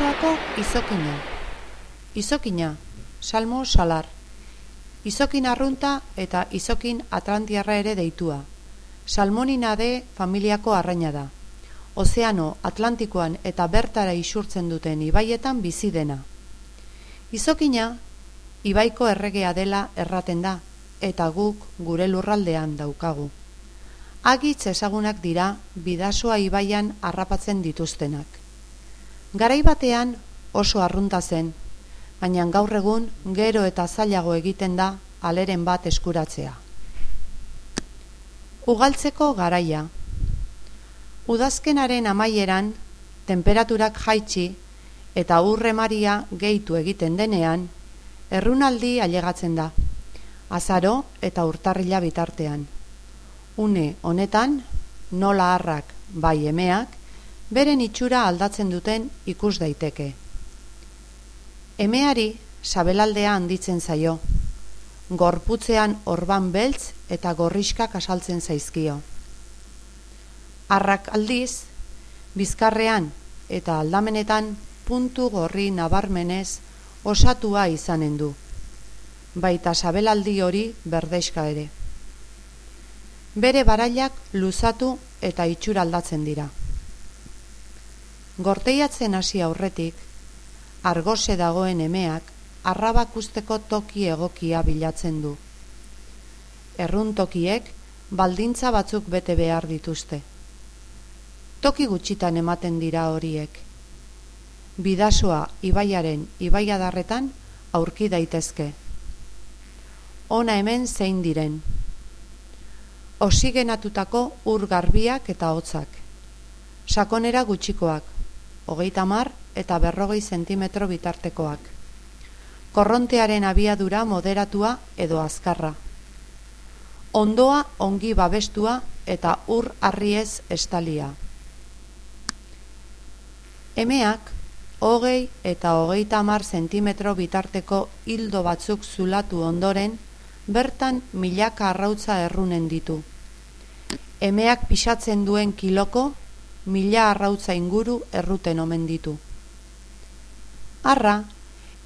Ugaltzeko izokina. Izokina, salmo salar. Izokin arrunta eta izokin atlantiarra ere deitua. Salmonina de familiako arraina da. Ozeano Atlantikoan eta bertara isurtzen duten ibaietan bizi dena. Izokina, ibaiko erregea dela erraten da, eta guk gure lurraldean daukagu. Agitz ezagunak dira bidasoa ibaian harrapatzen dituztenak. Garai batean oso arrunta zen, baina gaur egun gero eta zailago egiten da aleren bat eskuratzea. Ugaltzeko garaia. Udazkenaren amaieran, temperaturak jaitsi eta urre maria gehitu egiten denean, errunaldi ailegatzen da, azaro eta urtarrila bitartean. Une honetan, nola harrak bai emeak, beren itxura aldatzen duten ikus daiteke. Emeari sabelaldea handitzen zaio, gorputzean orban beltz eta gorriskak asaltzen zaizkio. Arrak aldiz, bizkarrean eta aldamenetan puntu gorri nabarmenez osatua izanen du, baita sabelaldi hori berdeiska ere. Bere barailak luzatu eta itxura aldatzen dira. Gorteiatzen hasi aurretik, argose dagoen emeak arrabak usteko toki egokia bilatzen du. Errun tokiek baldintza batzuk bete behar dituzte. Toki gutxitan ematen dira horiek. Bidasoa ibaiaren ibaiadarretan aurki daitezke. Ona hemen zein diren. Osigenatutako ur garbiak eta hotzak. Sakonera gutxikoak, hogeita mar eta berrogei zentimetro bitartekoak. Korrontearen abiadura moderatua edo azkarra. Ondoa ongi babestua eta ur arriez estalia. Emeak, hogei eta hogeita mar zentimetro bitarteko hildo batzuk zulatu ondoren, bertan milaka arrautza errunen ditu. Emeak pisatzen duen kiloko mila arrautza inguru erruten omen ditu. Arra,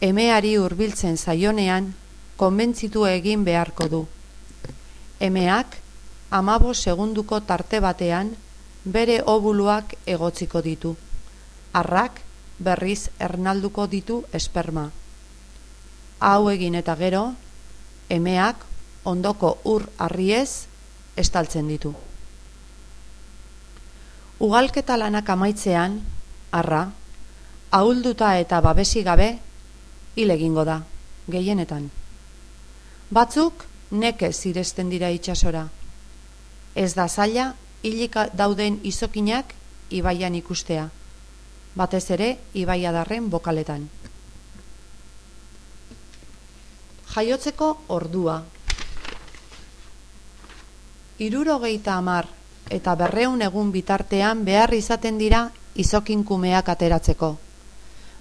emeari hurbiltzen zaionean, konbentzitu egin beharko du. Emeak, amabo segunduko tarte batean, bere obuluak egotziko ditu. Arrak, berriz ernalduko ditu esperma. Hau egin eta gero, emeak ondoko ur arriez estaltzen ditu. Ugalketa lanak amaitzean, arra, ahulduta eta babesi gabe, hil egingo da, gehienetan. Batzuk neke ziresten dira itxasora. Ez da zaila, hilika dauden izokinak ibaian ikustea. Batez ere, ibaia darren bokaletan. Jaiotzeko ordua. Irurogeita amar eta berreun egun bitartean behar izaten dira izokinkumeak ateratzeko.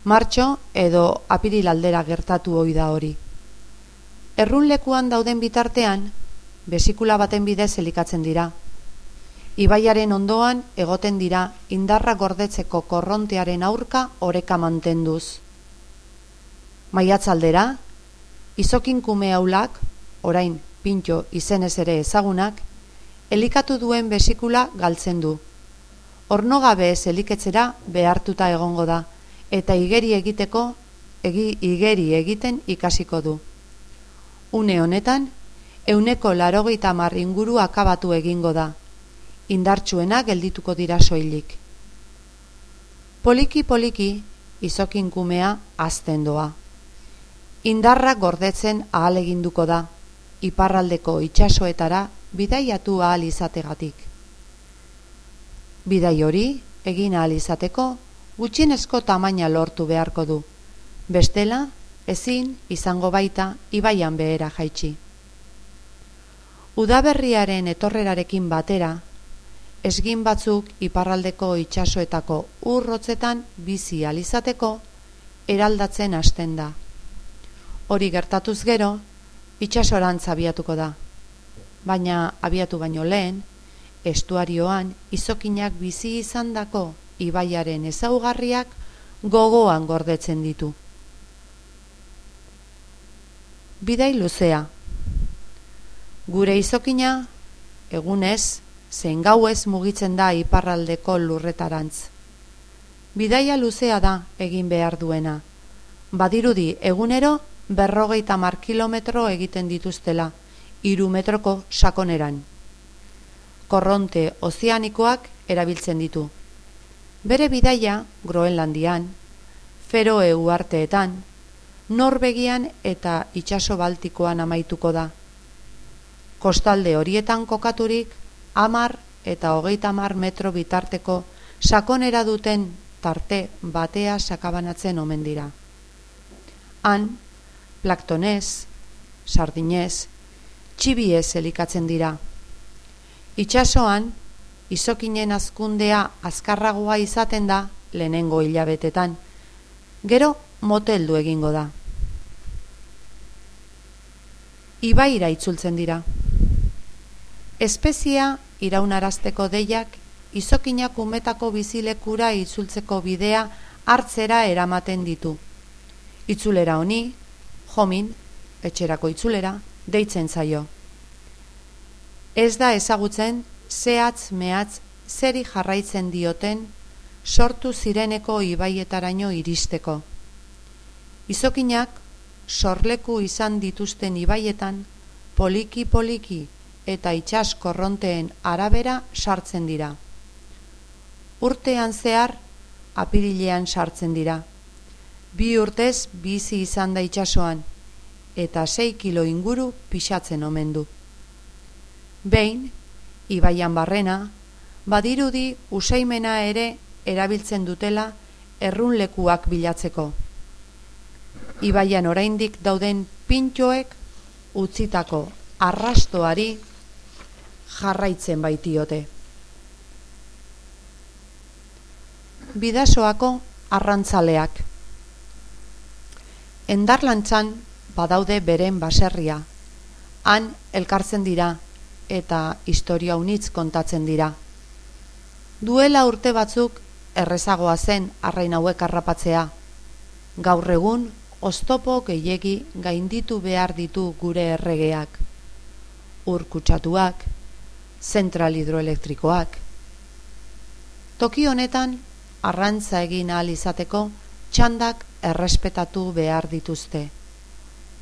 Martxo edo apiril aldera gertatu hoi da hori. Errun lekuan dauden bitartean, besikula baten bidez elikatzen dira. Ibaiaren ondoan egoten dira indarra gordetzeko korrontearen aurka oreka mantenduz. Maiatzaldera, izokinkume haulak, orain pintxo izenez ere ezagunak, elikatu duen besikula galtzen du. Ornogabe ez eliketzera behartuta egongo da, eta igeri egiteko, egi, igeri egiten ikasiko du. Une honetan, euneko larogeita mar inguru akabatu egingo da, indartsuena geldituko dira soilik. Poliki-poliki, izokin kumea azten doa. Indarra gordetzen ahal eginduko da, iparraldeko itxasoetara bidaiatu ahal izategatik. Bidai hori, egin ahal izateko, gutxienezko tamaina lortu beharko du. Bestela, ezin izango baita ibaian behera jaitsi. Udaberriaren etorrerarekin batera, esgin batzuk iparraldeko itsasoetako urrotzetan bizi alizateko eraldatzen hasten da. Hori gertatuz gero, itsasorantza biatuko da baina abiatu baino lehen, estuarioan izokinak bizi izandako ibaiaren ezaugarriak gogoan gordetzen ditu. Bidai luzea. Gure izokina, egunez, zein gauez mugitzen da iparraldeko lurretarantz. Bidaia luzea da egin behar duena. Badirudi egunero berrogeita mar kilometro egiten dituztela, iru metroko sakoneran. Korronte ozeanikoak erabiltzen ditu. Bere bidaia, Groenlandian, Feroe uarteetan, Norvegian eta itsaso Baltikoan amaituko da. Kostalde horietan kokaturik, amar eta hogeita mar metro bitarteko sakonera duten tarte batea sakabanatzen omen dira. Han, plaktonez, sardinez, txibiez elikatzen dira. Itxasoan, izokinen azkundea azkarragoa izaten da lehenengo hilabetetan, gero moteldu egingo da. Ibaira itzultzen dira. Espezia iraunarazteko deiak izokinak umetako bizilekura itzultzeko bidea hartzera eramaten ditu. Itzulera honi, jomin, etxerako itzulera, deitzen zaio. Ez da ezagutzen zehatz mehatz zeri jarraitzen dioten sortu zireneko ibaietaraino iristeko. Izokinak sorleku izan dituzten ibaietan poliki poliki eta itxas korronteen arabera sartzen dira. Urtean zehar apirilean sartzen dira. Bi urtez bizi izan da itxasoan eta sei kilo inguru pixatzen omen du. Behin, ibaian barrena, badirudi usaimena ere erabiltzen dutela errunlekuak bilatzeko. Ibaian oraindik dauden pintxoek utzitako arrastoari jarraitzen baitiote. Bidasoako arrantzaleak Endarlantzan badaude beren baserria. Han elkartzen dira eta historia unitz kontatzen dira. Duela urte batzuk errezagoa zen arrain hauek harrapatzea. Gaur egun oztopo gehiegi gainditu behar ditu gure erregeak. Ur kutsatuak, zentral hidroelektrikoak. Toki honetan arrantza egin ahal izateko txandak errespetatu behar dituzte.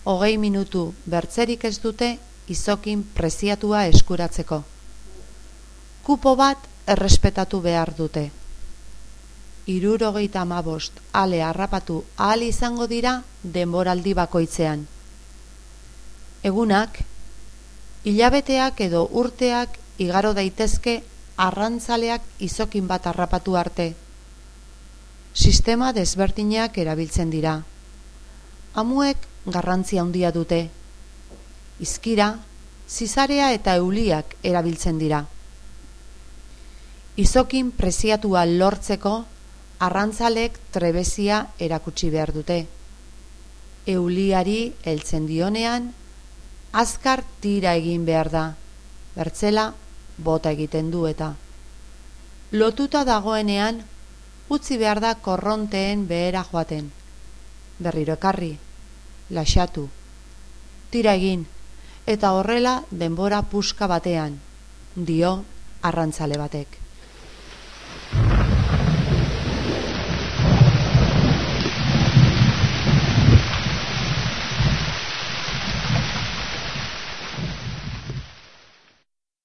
Hogei minutu bertzerik ez dute izokin preziatua eskuratzeko. Kupo bat errespetatu behar dute. Irurogeita amabost ale harrapatu ahal izango dira denboraldi bakoitzean. Egunak, hilabeteak edo urteak igaro daitezke arrantzaleak izokin bat harrapatu arte. Sistema desbertinak erabiltzen dira. Amuek garrantzia handia dute izkira, zizarea eta euliak erabiltzen dira. Izokin preziatua lortzeko, arrantzalek trebezia erakutsi behar dute. Euliari heltzen dionean, azkar tira egin behar da, bertzela bota egiten du eta. Lotuta dagoenean, utzi behar da korronteen behera joaten. Berriro ekarri, laxatu, tira egin, eta horrela denbora puska batean, dio arrantzale batek.